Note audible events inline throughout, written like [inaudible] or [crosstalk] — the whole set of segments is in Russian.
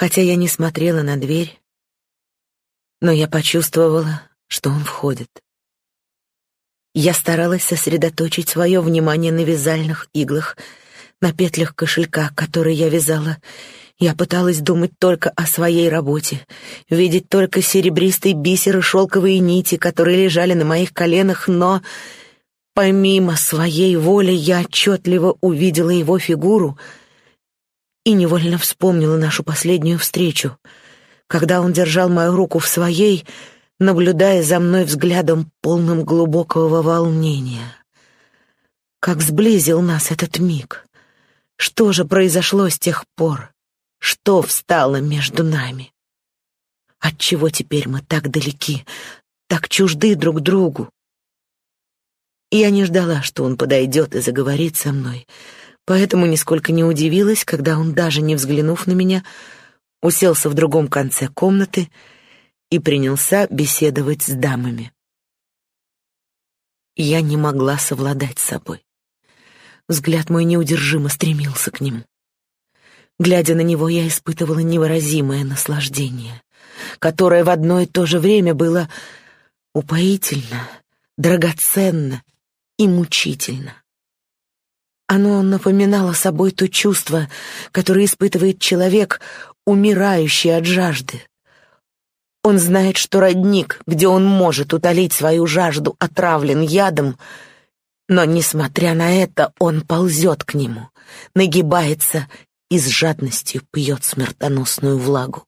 Хотя я не смотрела на дверь, но я почувствовала, что он входит. Я старалась сосредоточить свое внимание на вязальных иглах, на петлях кошелька, который я вязала. Я пыталась думать только о своей работе, видеть только серебристый бисер и шелковые нити, которые лежали на моих коленах, но помимо своей воли я отчетливо увидела его фигуру и невольно вспомнила нашу последнюю встречу, когда он держал мою руку в своей, наблюдая за мной взглядом, полным глубокого волнения. Как сблизил нас этот миг. Что же произошло с тех пор? Что встало между нами? Отчего теперь мы так далеки, так чужды друг другу? Я не ждала, что он подойдет и заговорит со мной, поэтому нисколько не удивилась, когда он, даже не взглянув на меня, уселся в другом конце комнаты и принялся беседовать с дамами. Я не могла совладать с собой. Взгляд мой неудержимо стремился к нему. Глядя на него, я испытывала невыразимое наслаждение, которое в одно и то же время было упоительно, драгоценно и мучительно. Оно напоминало собой то чувство, которое испытывает человек, умирающий от жажды, он знает, что родник, где он может утолить свою жажду, отравлен ядом, но, несмотря на это, он ползет к нему, нагибается и с жадностью пьет смертоносную влагу.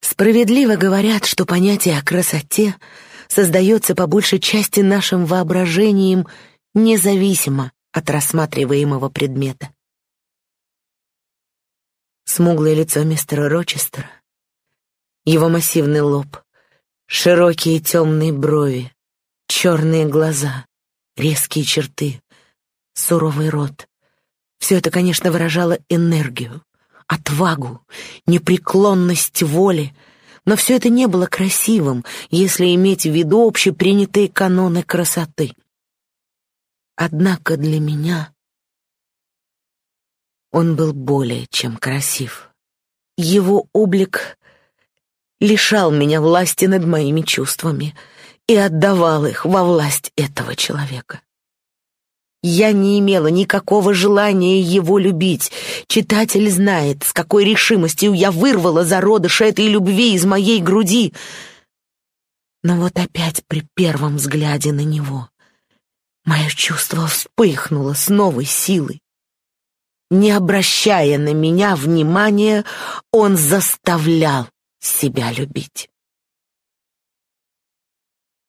Справедливо говорят, что понятие о красоте создается по большей части нашим воображением независимо от рассматриваемого предмета смуглое лицо мистера Рочестера, его массивный лоб, широкие темные брови, черные глаза, резкие черты, суровый рот. Все это, конечно, выражало энергию, отвагу, непреклонность воли, но все это не было красивым, если иметь в виду общепринятые каноны красоты. Однако для меня он был более чем красив. Его облик лишал меня власти над моими чувствами и отдавал их во власть этого человека. Я не имела никакого желания его любить. Читатель знает, с какой решимостью я вырвала зародыш этой любви из моей груди. Но вот опять при первом взгляде на него мое чувство вспыхнуло с новой силой. Не обращая на меня внимания, он заставлял себя любить.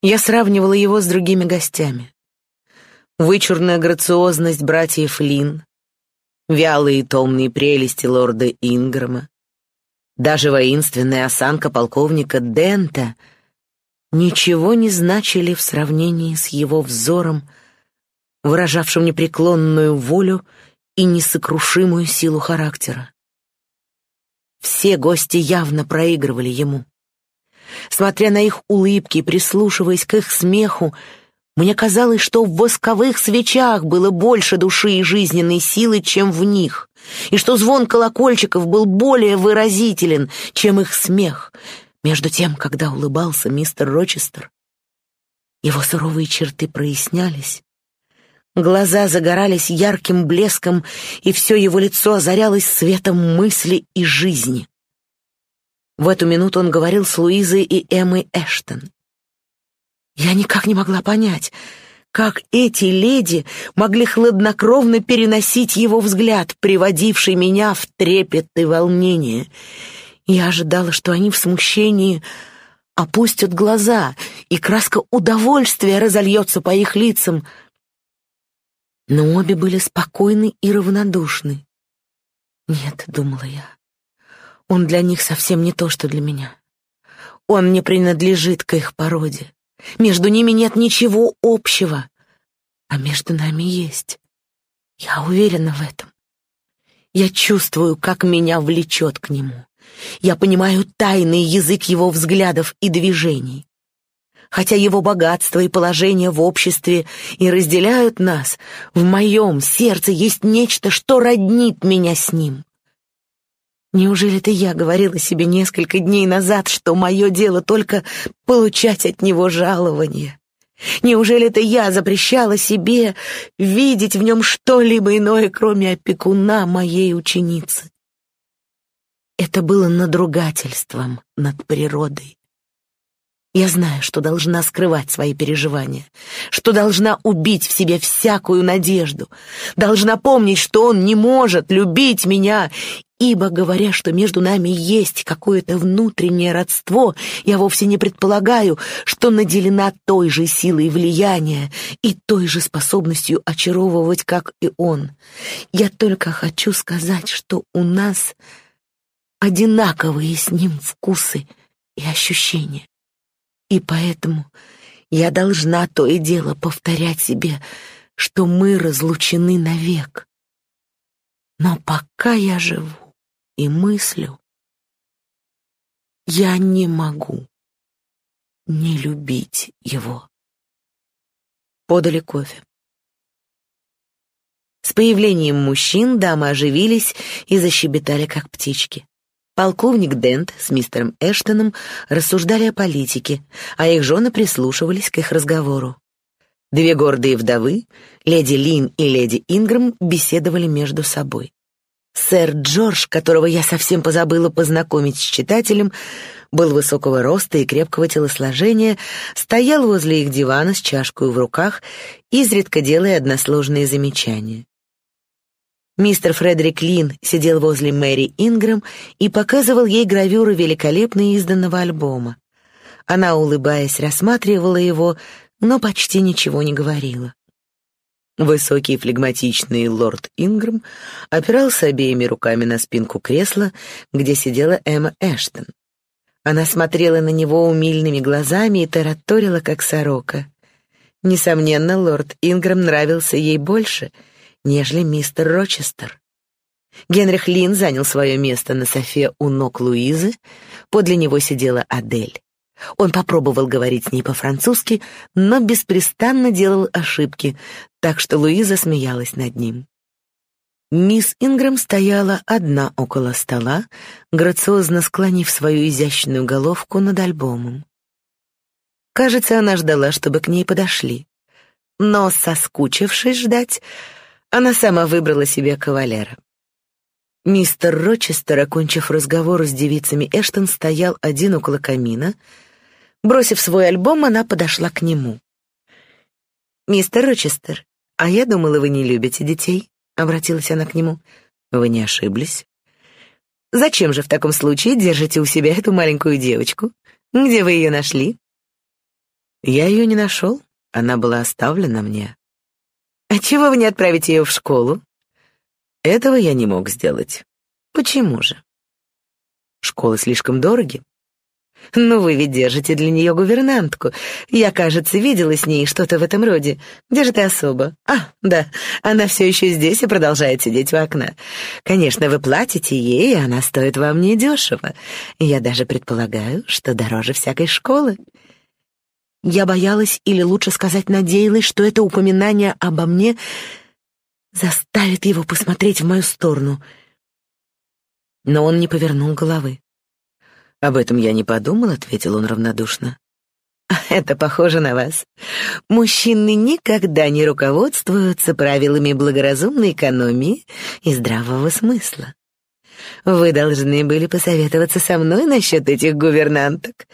Я сравнивала его с другими гостями. Вычурная грациозность братьев Лин, вялые и томные прелести лорда Инграма, даже воинственная осанка полковника Дента ничего не значили в сравнении с его взором, выражавшим непреклонную волю и несокрушимую силу характера. Все гости явно проигрывали ему. Смотря на их улыбки прислушиваясь к их смеху, мне казалось, что в восковых свечах было больше души и жизненной силы, чем в них, и что звон колокольчиков был более выразителен, чем их смех. Между тем, когда улыбался мистер Рочестер, его суровые черты прояснялись, Глаза загорались ярким блеском, и все его лицо озарялось светом мысли и жизни. В эту минуту он говорил с Луизой и Эммой Эштон. Я никак не могла понять, как эти леди могли хладнокровно переносить его взгляд, приводивший меня в трепет и волнение. Я ожидала, что они в смущении опустят глаза, и краска удовольствия разольется по их лицам — но обе были спокойны и равнодушны. «Нет», — думала я, — «он для них совсем не то, что для меня. Он не принадлежит к их породе. Между ними нет ничего общего, а между нами есть. Я уверена в этом. Я чувствую, как меня влечет к нему. Я понимаю тайный язык его взглядов и движений хотя его богатство и положение в обществе и разделяют нас, в моем сердце есть нечто, что роднит меня с ним. Неужели это я говорила себе несколько дней назад, что мое дело только получать от него жалование? Неужели это я запрещала себе видеть в нем что-либо иное, кроме опекуна моей ученицы? Это было надругательством над природой. Я знаю, что должна скрывать свои переживания, что должна убить в себе всякую надежду, должна помнить, что он не может любить меня, ибо, говоря, что между нами есть какое-то внутреннее родство, я вовсе не предполагаю, что наделена той же силой влияния и той же способностью очаровывать, как и он. Я только хочу сказать, что у нас одинаковые с ним вкусы и ощущения. И поэтому я должна то и дело повторять себе, что мы разлучены навек. Но пока я живу и мыслю, я не могу не любить его. Подали кофе. С появлением мужчин дамы оживились и защебетали, как птички. Полковник Дент с мистером Эштоном рассуждали о политике, а их жены прислушивались к их разговору. Две гордые вдовы, леди Лин и леди Ингрэм, беседовали между собой. Сэр Джордж, которого я совсем позабыла познакомить с читателем, был высокого роста и крепкого телосложения, стоял возле их дивана с чашкой в руках, изредка делая односложные замечания. Мистер Фредерик Лин сидел возле Мэри Ингрэм и показывал ей гравюры великолепно изданного альбома. Она, улыбаясь, рассматривала его, но почти ничего не говорила. Высокий флегматичный лорд Ингрэм опирался обеими руками на спинку кресла, где сидела Эмма Эштон. Она смотрела на него умильными глазами и тараторила, как сорока. Несомненно, лорд Ингрэм нравился ей больше — нежели мистер Рочестер. Генрих Лин занял свое место на софе у ног Луизы, подле него сидела Адель. Он попробовал говорить с ней по-французски, но беспрестанно делал ошибки, так что Луиза смеялась над ним. Мисс Ингрэм стояла одна около стола, грациозно склонив свою изящную головку над альбомом. Кажется, она ждала, чтобы к ней подошли. Но, соскучившись ждать, она сама выбрала себе кавалера. Мистер Рочестер, окончив разговор с девицами Эштон, стоял один около камина. Бросив свой альбом, она подошла к нему. «Мистер Рочестер, а я думала, вы не любите детей», — обратилась она к нему. «Вы не ошиблись». «Зачем же в таком случае держите у себя эту маленькую девочку? Где вы ее нашли?» «Я ее не нашел. Она была оставлена мне. «А чего вы не отправите ее в школу?» «Этого я не мог сделать». «Почему же?» «Школы слишком дороги». «Ну, вы ведь держите для нее гувернантку. Я, кажется, видела с ней что-то в этом роде. Где же ты особо?» «А, да, она все еще здесь и продолжает сидеть у окна. Конечно, вы платите ей, и она стоит вам недешево. Я даже предполагаю, что дороже всякой школы». Я боялась, или лучше сказать, надеялась, что это упоминание обо мне заставит его посмотреть в мою сторону. Но он не повернул головы. «Об этом я не подумал», — ответил он равнодушно. [laughs] «Это похоже на вас. Мужчины никогда не руководствуются правилами благоразумной экономии и здравого смысла. Вы должны были посоветоваться со мной насчет этих гувернанток.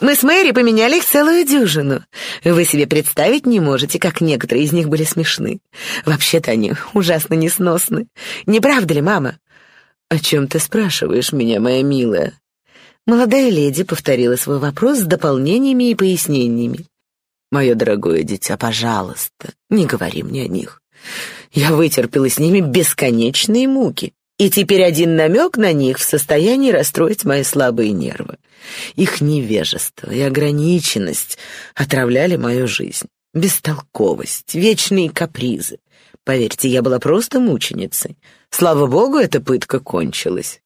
Мы с Мэри поменяли их целую дюжину. Вы себе представить не можете, как некоторые из них были смешны. Вообще-то они ужасно несносны. Не правда ли, мама? О чем ты спрашиваешь меня, моя милая? Молодая леди повторила свой вопрос с дополнениями и пояснениями. Мое дорогое дитя, пожалуйста, не говори мне о них. Я вытерпела с ними бесконечные муки. И теперь один намек на них в состоянии расстроить мои слабые нервы. Их невежество и ограниченность отравляли мою жизнь. Бестолковость, вечные капризы. Поверьте, я была просто мученицей. Слава богу, эта пытка кончилась.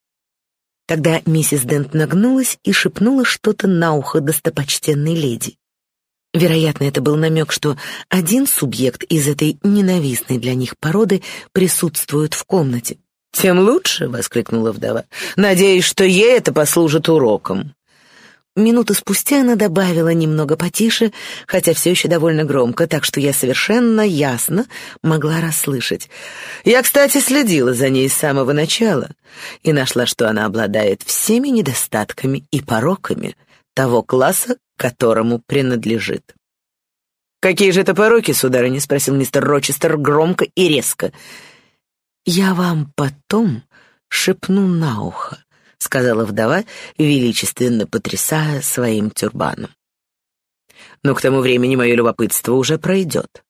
Тогда миссис Дент нагнулась и шепнула что-то на ухо достопочтенной леди. Вероятно, это был намек, что один субъект из этой ненавистной для них породы присутствует в комнате. «Тем лучше», — воскликнула вдова. «Надеюсь, что ей это послужит уроком». Минуту спустя она добавила немного потише, хотя все еще довольно громко, так что я совершенно ясно могла расслышать. Я, кстати, следила за ней с самого начала и нашла, что она обладает всеми недостатками и пороками того класса, которому принадлежит. «Какие же это пороки, сударыня?» — спросил мистер Рочестер громко и резко. «Я вам потом шепну на ухо», — сказала вдова, величественно потрясая своим тюрбаном. «Но к тому времени мое любопытство уже пройдет.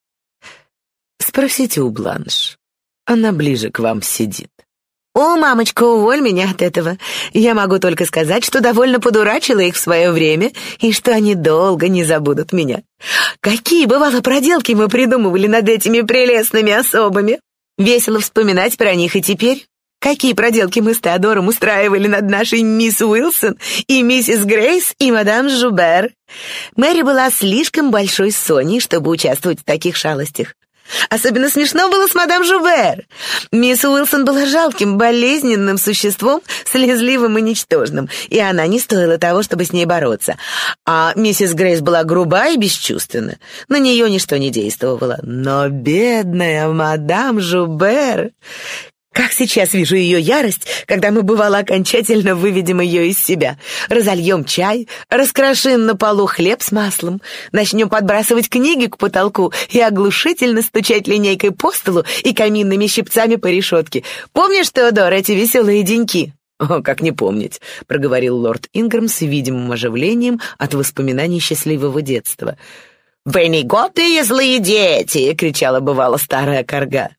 Спросите у Бланш, она ближе к вам сидит». «О, мамочка, уволь меня от этого. Я могу только сказать, что довольно подурачила их в свое время, и что они долго не забудут меня. Какие, бывало, проделки мы придумывали над этими прелестными особами. Весело вспоминать про них и теперь. Какие проделки мы с Теодором устраивали над нашей мисс Уилсон и миссис Грейс и мадам Жубер. Мэри была слишком большой Соней, чтобы участвовать в таких шалостях. Особенно смешно было с мадам Жувер. Мисс Уилсон была жалким, болезненным существом, слезливым и ничтожным, и она не стоила того, чтобы с ней бороться. А миссис Грейс была груба и бесчувственна. На нее ничто не действовало. Но бедная мадам Жубер... Как сейчас вижу ее ярость, когда мы, бывало, окончательно выведем ее из себя. Разольем чай, раскрошим на полу хлеб с маслом, начнем подбрасывать книги к потолку и оглушительно стучать линейкой по столу и каминными щипцами по решетке. Помнишь, Теодор, эти веселые деньки? «О, как не помнить», — проговорил лорд Ингрэм с видимым оживлением от воспоминаний счастливого детства. «Вы негодные злые дети!» — кричала бывала старая корга.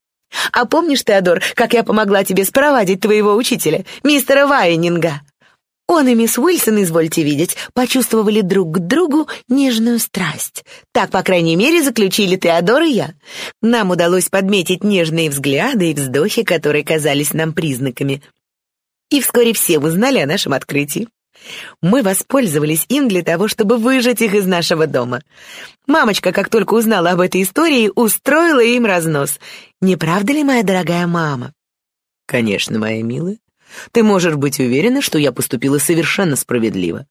А помнишь, Теодор, как я помогла тебе спровадить твоего учителя, мистера Вайнинга? Он и мисс Уилсон, извольте видеть, почувствовали друг к другу нежную страсть. Так, по крайней мере, заключили Теодор и я. Нам удалось подметить нежные взгляды и вздохи, которые казались нам признаками. И вскоре все узнали о нашем открытии. Мы воспользовались им для того, чтобы выжать их из нашего дома. Мамочка, как только узнала об этой истории, устроила им разнос. Не правда ли, моя дорогая мама? Конечно, моя милая. Ты можешь быть уверена, что я поступила совершенно справедливо.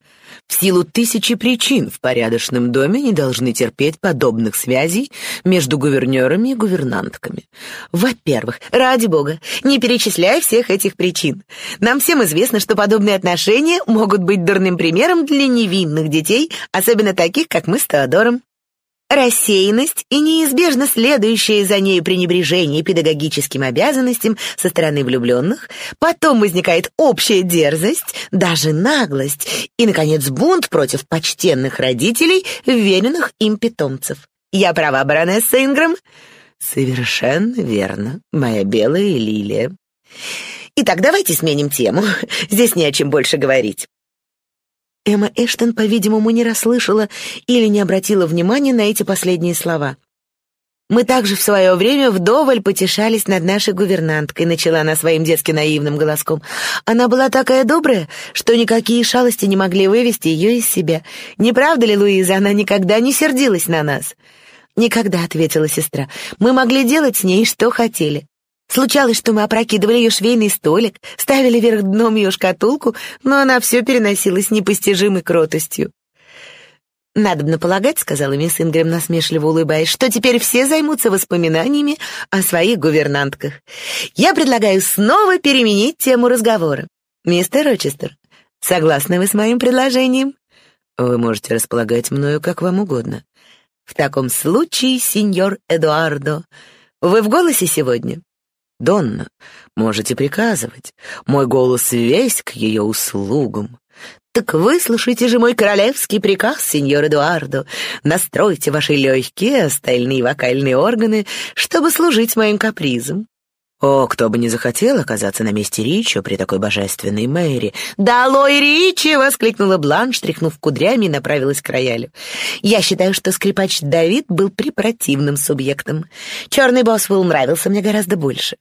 В силу тысячи причин в порядочном доме не должны терпеть подобных связей между гувернерами и гувернантками. Во-первых, ради бога, не перечисляй всех этих причин. Нам всем известно, что подобные отношения могут быть дурным примером для невинных детей, особенно таких, как мы с Теодором. Рассеянность и неизбежно следующее за ней пренебрежение педагогическим обязанностям со стороны влюбленных, потом возникает общая дерзость, даже наглость и, наконец, бунт против почтенных родителей, веренных им питомцев. Я права, баронесса Ингрэм? Совершенно верно, моя белая лилия. Итак, давайте сменим тему. Здесь не о чем больше говорить. Эмма Эштон, по-видимому, не расслышала или не обратила внимания на эти последние слова. «Мы также в свое время вдоволь потешались над нашей гувернанткой», — начала она своим детски наивным голоском. «Она была такая добрая, что никакие шалости не могли вывести ее из себя. Не правда ли, Луиза, она никогда не сердилась на нас?» «Никогда», — ответила сестра. «Мы могли делать с ней, что хотели. Случалось, что мы опрокидывали ее швейный столик, ставили вверх дном ее шкатулку, но она все переносила с непостижимой кротостью. «Надобно полагать», — сказала мисс Ингрэм, насмешливо улыбаясь, «что теперь все займутся воспоминаниями о своих гувернантках. Я предлагаю снова переменить тему разговора. Мистер Рочестер, согласны вы с моим предложением?» «Вы можете располагать мною как вам угодно». «В таком случае, сеньор Эдуардо, вы в голосе сегодня?» Донна, можете приказывать. Мой голос весь к ее услугам. Так выслушайте же мой королевский приказ, сеньор Эдуардо. Настройте ваши легкие, остальные вокальные органы, чтобы служить моим капризам. О, кто бы не захотел оказаться на месте Ричо при такой божественной Мэри. «Долой Ричи!» — воскликнула Бланш, тряхнув кудрями и направилась к роялю. «Я считаю, что скрипач Давид был препротивным субъектом. Черный Босвелл нравился мне гораздо больше.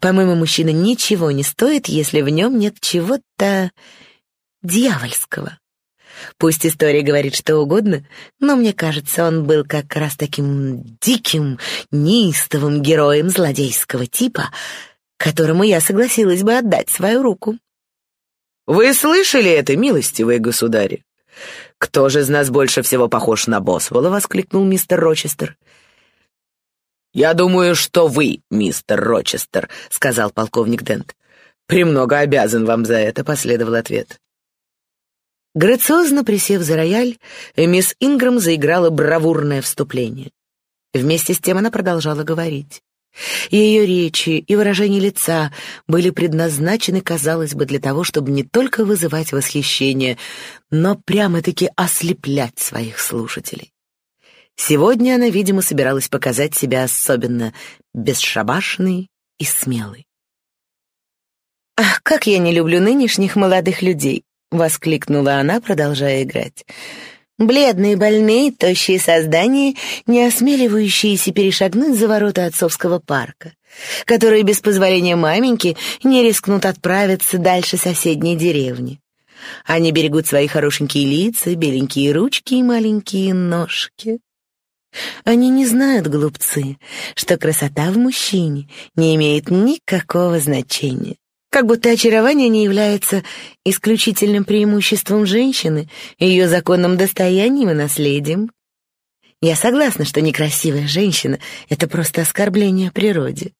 По-моему, мужчина ничего не стоит, если в нем нет чего-то дьявольского. Пусть история говорит что угодно, но мне кажется, он был как раз таким диким, неистовым героем злодейского типа, которому я согласилась бы отдать свою руку. Вы слышали это, милостивые государи? Кто же из нас больше всего похож на Босвелла? воскликнул мистер Рочестер. Я думаю, что вы, мистер Рочестер, сказал полковник Дент. Премного обязан вам за это, последовал ответ. Грациозно присев за рояль, мисс Инграм заиграла бравурное вступление. Вместе с тем она продолжала говорить. Ее речи и выражение лица были предназначены, казалось бы, для того, чтобы не только вызывать восхищение, но прямо-таки ослеплять своих слушателей. Сегодня она, видимо, собиралась показать себя особенно бесшабашной и смелой. «Ах, как я не люблю нынешних молодых людей!» — воскликнула она, продолжая играть. Бледные, больные, тощие создания, не осмеливающиеся перешагнуть за ворота отцовского парка, которые без позволения маменьки не рискнут отправиться дальше соседней деревни. Они берегут свои хорошенькие лица, беленькие ручки и маленькие ножки. Они не знают, глупцы, что красота в мужчине не имеет никакого значения. Как будто очарование не является исключительным преимуществом женщины, ее законным достоянием и наследием. Я согласна, что некрасивая женщина — это просто оскорбление природе.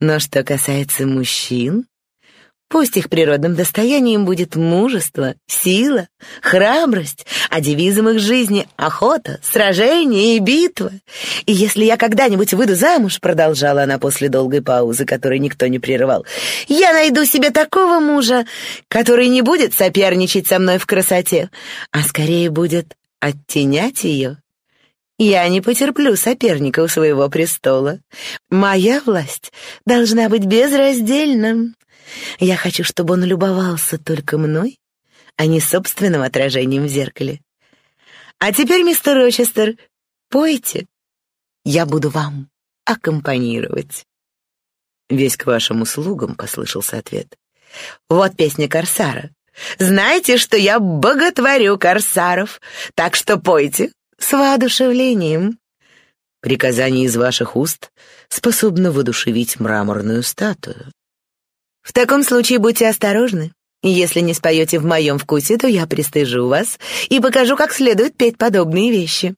Но что касается мужчин, Пусть их природным достоянием будет мужество, сила, храбрость, а девизом их жизни — охота, сражение и битва. И если я когда-нибудь выйду замуж, — продолжала она после долгой паузы, которой никто не прерывал, — я найду себе такого мужа, который не будет соперничать со мной в красоте, а скорее будет оттенять ее. Я не потерплю соперника у своего престола. Моя власть должна быть безраздельна. Я хочу, чтобы он любовался только мной, а не собственным отражением в зеркале. А теперь, мистер Рочестер, пойте. Я буду вам аккомпанировать. Весь к вашим услугам, послышался ответ. Вот песня Корсара. Знаете, что я боготворю корсаров, так что пойте с воодушевлением. Приказание из ваших уст способно воодушевить мраморную статую. В таком случае будьте осторожны. Если не споете в моем вкусе, то я пристыжу вас и покажу, как следует петь подобные вещи.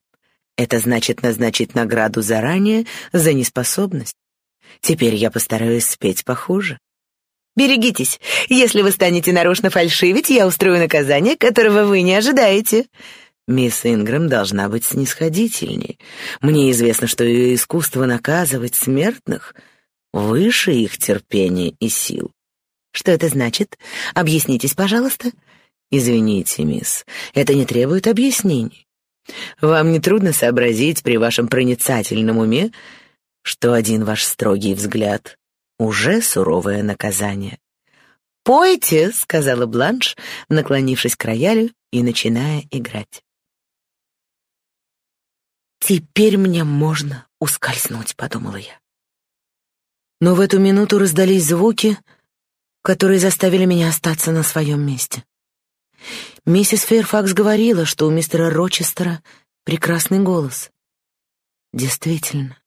Это значит назначить награду заранее за неспособность. Теперь я постараюсь спеть похуже. Берегитесь, если вы станете нарочно фальшивить, я устрою наказание, которого вы не ожидаете. Мисс Ингрэм должна быть снисходительней. Мне известно, что ее искусство наказывать смертных выше их терпения и сил. Что это значит? Объяснитесь, пожалуйста. Извините, мисс, это не требует объяснений. Вам не трудно сообразить при вашем проницательном уме, что один ваш строгий взгляд уже суровое наказание. «Пойте», — сказала Бланш, наклонившись к роялю и начиная играть. «Теперь мне можно ускользнуть», — подумала я. Но в эту минуту раздались звуки, которые заставили меня остаться на своем месте. Миссис Фейрфакс говорила, что у мистера Рочестера прекрасный голос. Действительно.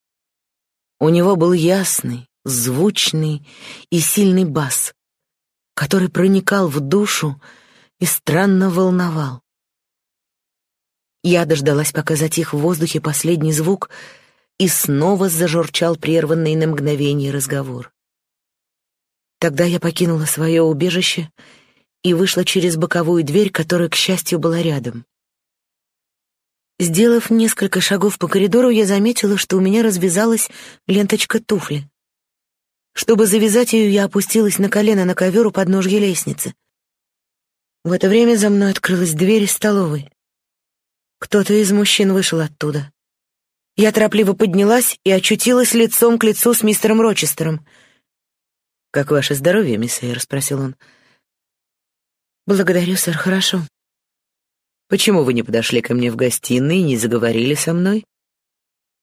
У него был ясный, звучный и сильный бас, который проникал в душу и странно волновал. Я дождалась, пока затих в воздухе последний звук, и снова зажурчал прерванный на мгновение разговор. Тогда я покинула свое убежище и вышла через боковую дверь, которая, к счастью, была рядом. Сделав несколько шагов по коридору, я заметила, что у меня развязалась ленточка туфли. Чтобы завязать ее, я опустилась на колено на ковер у подножья лестницы. В это время за мной открылась дверь из столовой. Кто-то из мужчин вышел оттуда. Я торопливо поднялась и очутилась лицом к лицу с мистером Рочестером — «Как ваше здоровье, мисс Эйр?» — спросил он. «Благодарю, сэр, хорошо». «Почему вы не подошли ко мне в гостиной и не заговорили со мной?»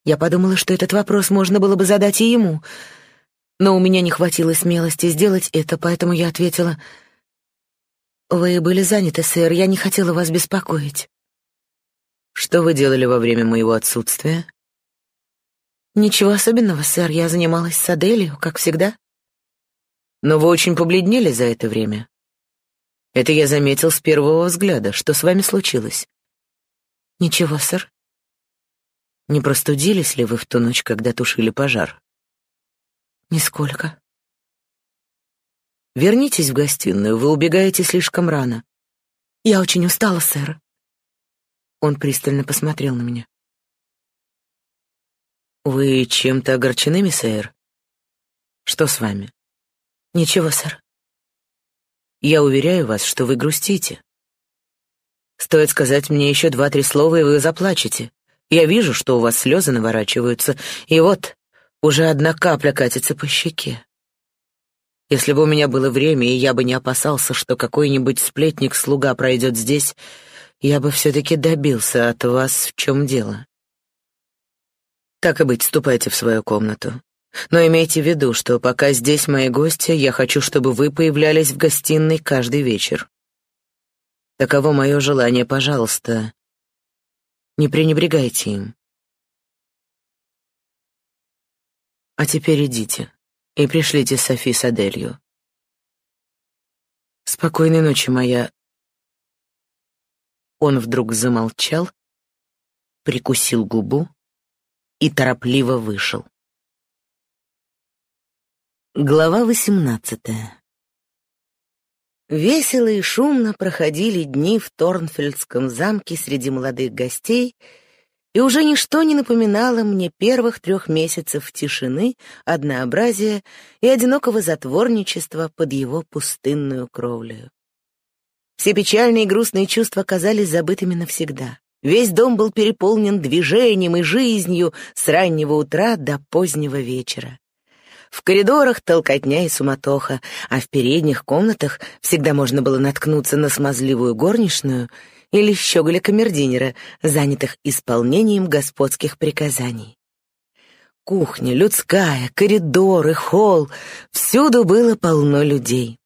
Я подумала, что этот вопрос можно было бы задать и ему, но у меня не хватило смелости сделать это, поэтому я ответила, «Вы были заняты, сэр, я не хотела вас беспокоить». «Что вы делали во время моего отсутствия?» «Ничего особенного, сэр, я занималась с Аделью, как всегда». Но вы очень побледнели за это время. Это я заметил с первого взгляда. Что с вами случилось? Ничего, сэр. Не простудились ли вы в ту ночь, когда тушили пожар? Нисколько. Вернитесь в гостиную, вы убегаете слишком рано. Я очень устала, сэр. Он пристально посмотрел на меня. Вы чем-то огорчены, мисс Эйр? Что с вами? Ничего, сэр. Я уверяю вас, что вы грустите. Стоит сказать мне еще два-три слова, и вы заплачете. Я вижу, что у вас слезы наворачиваются, и вот уже одна капля катится по щеке. Если бы у меня было время, и я бы не опасался, что какой-нибудь сплетник-слуга пройдет здесь, я бы все-таки добился от вас, в чем дело. Так и быть, ступайте в свою комнату. Но имейте в виду, что пока здесь мои гости, я хочу, чтобы вы появлялись в гостиной каждый вечер. Таково мое желание, пожалуйста. Не пренебрегайте им. А теперь идите и пришлите Софи с Аделью. Спокойной ночи, моя... Он вдруг замолчал, прикусил губу и торопливо вышел. Глава восемнадцатая Весело и шумно проходили дни в Торнфельдском замке среди молодых гостей, и уже ничто не напоминало мне первых трех месяцев тишины, однообразия и одинокого затворничества под его пустынную кровлю. Все печальные и грустные чувства казались забытыми навсегда. Весь дом был переполнен движением и жизнью с раннего утра до позднего вечера. В коридорах толкотня и суматоха, а в передних комнатах всегда можно было наткнуться на смазливую горничную или щеголя камердинера, занятых исполнением господских приказаний. Кухня, людская, коридоры, холл — всюду было полно людей.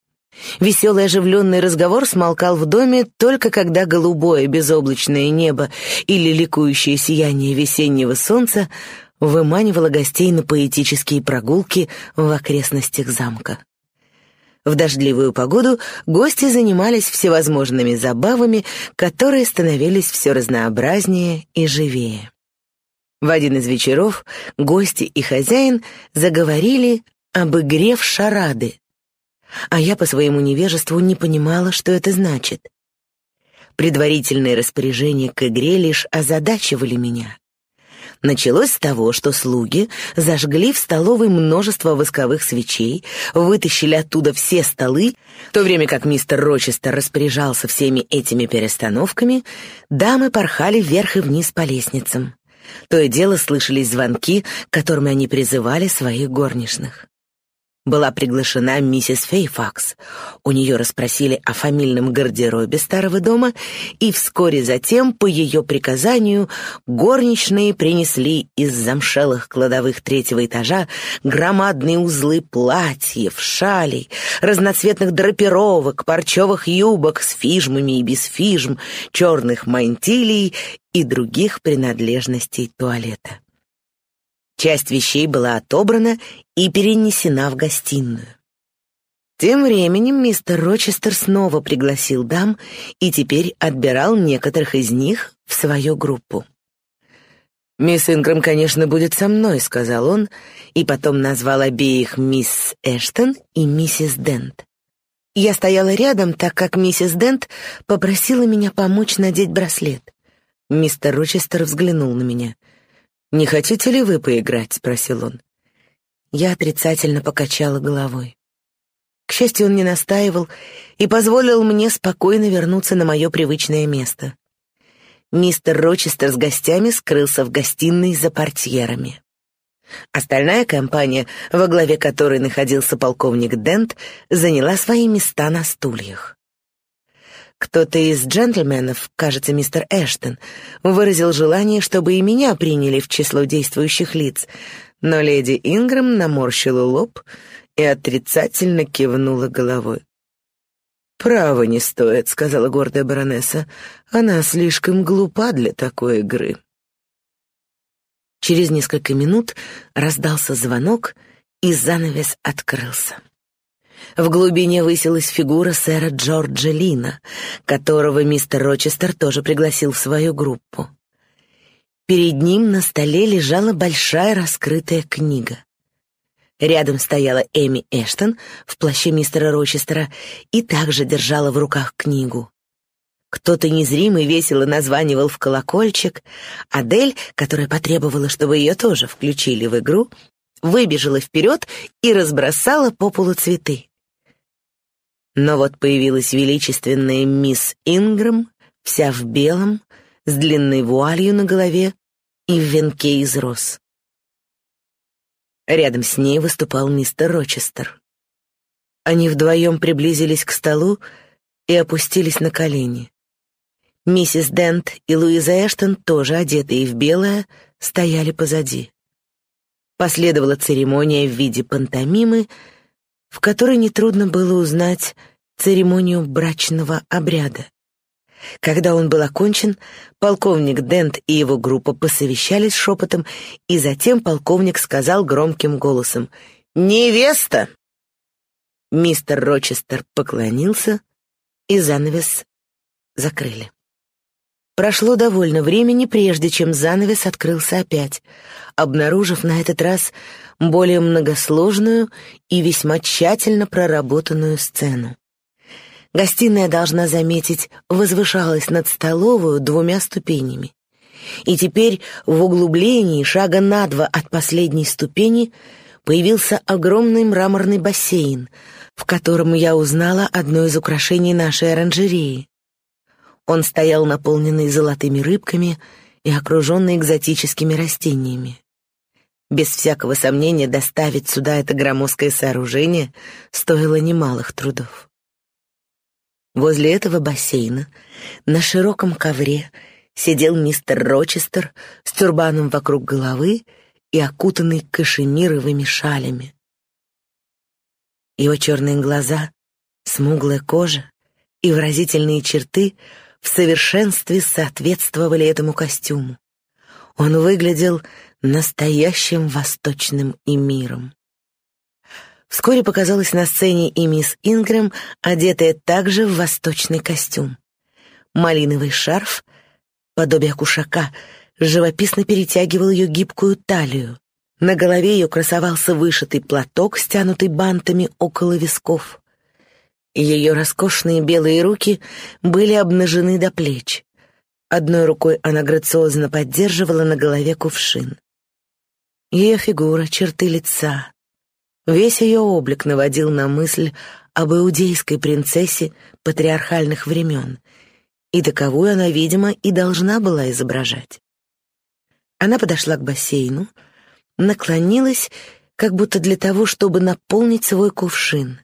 Веселый оживленный разговор смолкал в доме только когда голубое безоблачное небо или ликующее сияние весеннего солнца выманивало гостей на поэтические прогулки в окрестностях замка. В дождливую погоду гости занимались всевозможными забавами, которые становились все разнообразнее и живее. В один из вечеров гости и хозяин заговорили об игре в шарады, а я по своему невежеству не понимала, что это значит. Предварительные распоряжения к игре лишь озадачивали меня. Началось с того, что слуги зажгли в столовой множество восковых свечей, вытащили оттуда все столы, в то время как мистер Рочестер распоряжался всеми этими перестановками, дамы порхали вверх и вниз по лестницам. То и дело слышались звонки, которыми они призывали своих горничных была приглашена миссис Фейфакс. У нее расспросили о фамильном гардеробе старого дома, и вскоре затем, по ее приказанию, горничные принесли из замшелых кладовых третьего этажа громадные узлы платьев, шалей, разноцветных драпировок, парчевых юбок с фижмами и без фижм, черных мантилий и других принадлежностей туалета. Часть вещей была отобрана и перенесена в гостиную. Тем временем мистер Рочестер снова пригласил дам и теперь отбирал некоторых из них в свою группу. «Мисс Ингрэм, конечно, будет со мной», — сказал он, и потом назвал обеих мисс Эштон и миссис Дент. Я стояла рядом, так как миссис Дент попросила меня помочь надеть браслет. Мистер Рочестер взглянул на меня — «Не хотите ли вы поиграть?» — спросил он. Я отрицательно покачала головой. К счастью, он не настаивал и позволил мне спокойно вернуться на мое привычное место. Мистер Рочестер с гостями скрылся в гостиной за портьерами. Остальная компания, во главе которой находился полковник Дент, заняла свои места на стульях. Кто-то из джентльменов, кажется, мистер Эштон, выразил желание, чтобы и меня приняли в число действующих лиц, но леди Ингрэм наморщила лоб и отрицательно кивнула головой. «Право не стоит», — сказала гордая баронесса. «Она слишком глупа для такой игры». Через несколько минут раздался звонок, и занавес открылся. В глубине высилась фигура сэра Джорджа Лина, которого мистер Рочестер тоже пригласил в свою группу. Перед ним на столе лежала большая раскрытая книга. Рядом стояла Эми Эштон в плаще мистера Рочестера и также держала в руках книгу. Кто-то незримый весело названивал в колокольчик. Адель, которая потребовала, чтобы ее тоже включили в игру, выбежала вперед и разбросала по полу цветы. Но вот появилась величественная мисс Ингрэм, вся в белом, с длинной вуалью на голове и в венке из роз. Рядом с ней выступал мистер Рочестер. Они вдвоем приблизились к столу и опустились на колени. Миссис Дент и Луиза Эштон, тоже одетые в белое, стояли позади. Последовала церемония в виде пантомимы, в которой нетрудно было узнать церемонию брачного обряда. Когда он был окончен, полковник Дент и его группа посовещались шепотом, и затем полковник сказал громким голосом «Невеста!». Мистер Рочестер поклонился, и занавес закрыли. Прошло довольно времени, прежде чем занавес открылся опять, обнаружив на этот раз более многосложную и весьма тщательно проработанную сцену. Гостиная, должна заметить, возвышалась над столовую двумя ступенями. И теперь в углублении, шага на два от последней ступени, появился огромный мраморный бассейн, в котором я узнала одно из украшений нашей оранжереи. Он стоял наполненный золотыми рыбками и окруженный экзотическими растениями. Без всякого сомнения доставить сюда это громоздкое сооружение стоило немалых трудов. Возле этого бассейна на широком ковре сидел мистер Рочестер с тюрбаном вокруг головы и окутанный кашемировыми шалями. Его черные глаза, смуглая кожа и выразительные черты в совершенстве соответствовали этому костюму. Он выглядел настоящим восточным эмиром. Вскоре показалась на сцене и мисс Ингрэм, одетая также в восточный костюм. Малиновый шарф, подобие кушака, живописно перетягивал ее гибкую талию. На голове ее красовался вышитый платок, стянутый бантами около висков. Ее роскошные белые руки были обнажены до плеч. Одной рукой она грациозно поддерживала на голове кувшин. Ее фигура, черты лица, Весь ее облик наводил на мысль об иудейской принцессе патриархальных времен, и таковую она, видимо, и должна была изображать. Она подошла к бассейну, наклонилась, как будто для того, чтобы наполнить свой кувшин.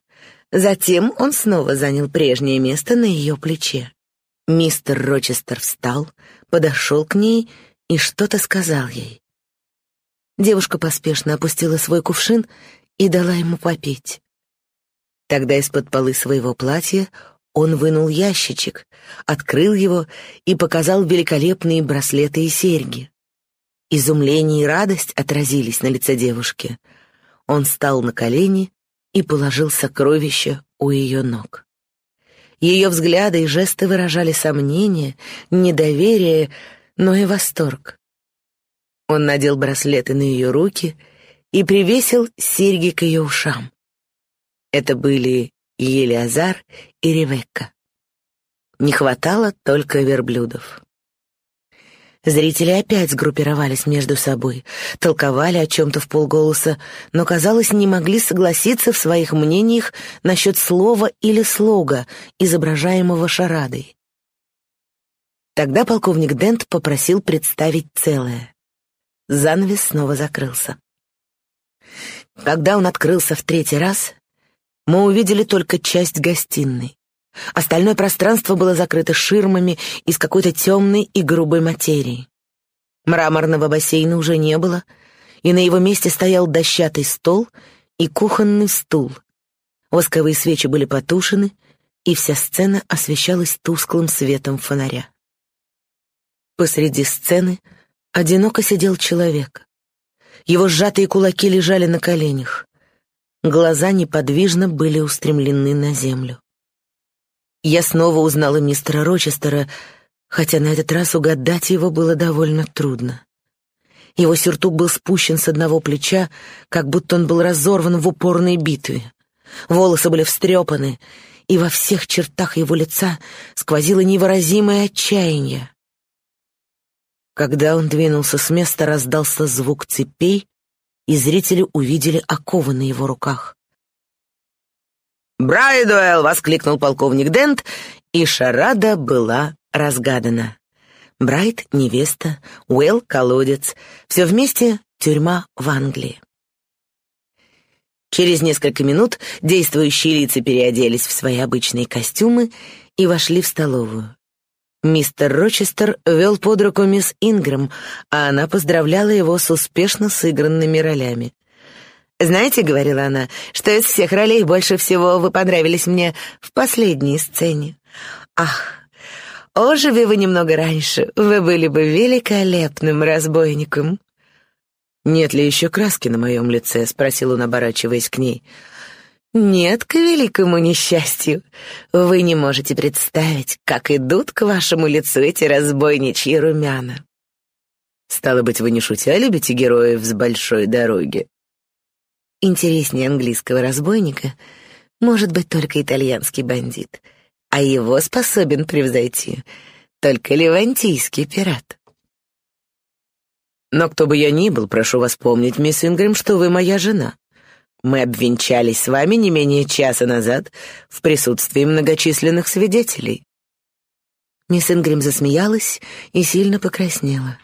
Затем он снова занял прежнее место на ее плече. Мистер Рочестер встал, подошел к ней и что-то сказал ей. Девушка поспешно опустила свой кувшин и дала ему попить. Тогда из-под полы своего платья он вынул ящичек, открыл его и показал великолепные браслеты и серьги. Изумление и радость отразились на лице девушки. Он встал на колени и положил сокровища у ее ног. Ее взгляды и жесты выражали сомнение, недоверие, но и восторг. Он надел браслеты на ее руки — и привесил серьги к ее ушам. Это были Елиазар и Ревекка. Не хватало только верблюдов. Зрители опять сгруппировались между собой, толковали о чем-то в полголоса, но, казалось, не могли согласиться в своих мнениях насчет слова или слога, изображаемого шарадой. Тогда полковник Дент попросил представить целое. Занавес снова закрылся. Когда он открылся в третий раз, мы увидели только часть гостиной. Остальное пространство было закрыто ширмами из какой-то темной и грубой материи. Мраморного бассейна уже не было, и на его месте стоял дощатый стол и кухонный стул. Восковые свечи были потушены, и вся сцена освещалась тусклым светом фонаря. Посреди сцены одиноко сидел человек. Его сжатые кулаки лежали на коленях. Глаза неподвижно были устремлены на землю. Я снова узнала мистера Рочестера, хотя на этот раз угадать его было довольно трудно. Его сюртук был спущен с одного плеча, как будто он был разорван в упорной битве. Волосы были встрепаны, и во всех чертах его лица сквозило невыразимое отчаяние. Когда он двинулся с места, раздался звук цепей, и зрители увидели оковы на его руках. «Брайдуэлл!» — воскликнул полковник Дент, и шарада была разгадана. Брайт — невеста, Уэлл — колодец. Все вместе — тюрьма в Англии. Через несколько минут действующие лица переоделись в свои обычные костюмы и вошли в столовую. Мистер Рочестер вел под руку мисс Ингрэм, а она поздравляла его с успешно сыгранными ролями. «Знаете, — говорила она, — что из всех ролей больше всего вы понравились мне в последней сцене. Ах, оживи вы немного раньше, вы были бы великолепным разбойником». «Нет ли еще краски на моем лице?» — спросил он, оборачиваясь к ней. «Нет, к великому несчастью. Вы не можете представить, как идут к вашему лицу эти разбойничьи румяна». «Стало быть, вы не шутя любите героев с большой дороги?» Интереснее английского разбойника может быть только итальянский бандит, а его способен превзойти только левантийский пират. Но кто бы я ни был, прошу вас помнить, мисс Ингрэм, что вы моя жена. Мы обвенчались с вами не менее часа назад в присутствии многочисленных свидетелей». Мисс Ингрим засмеялась и сильно покраснела.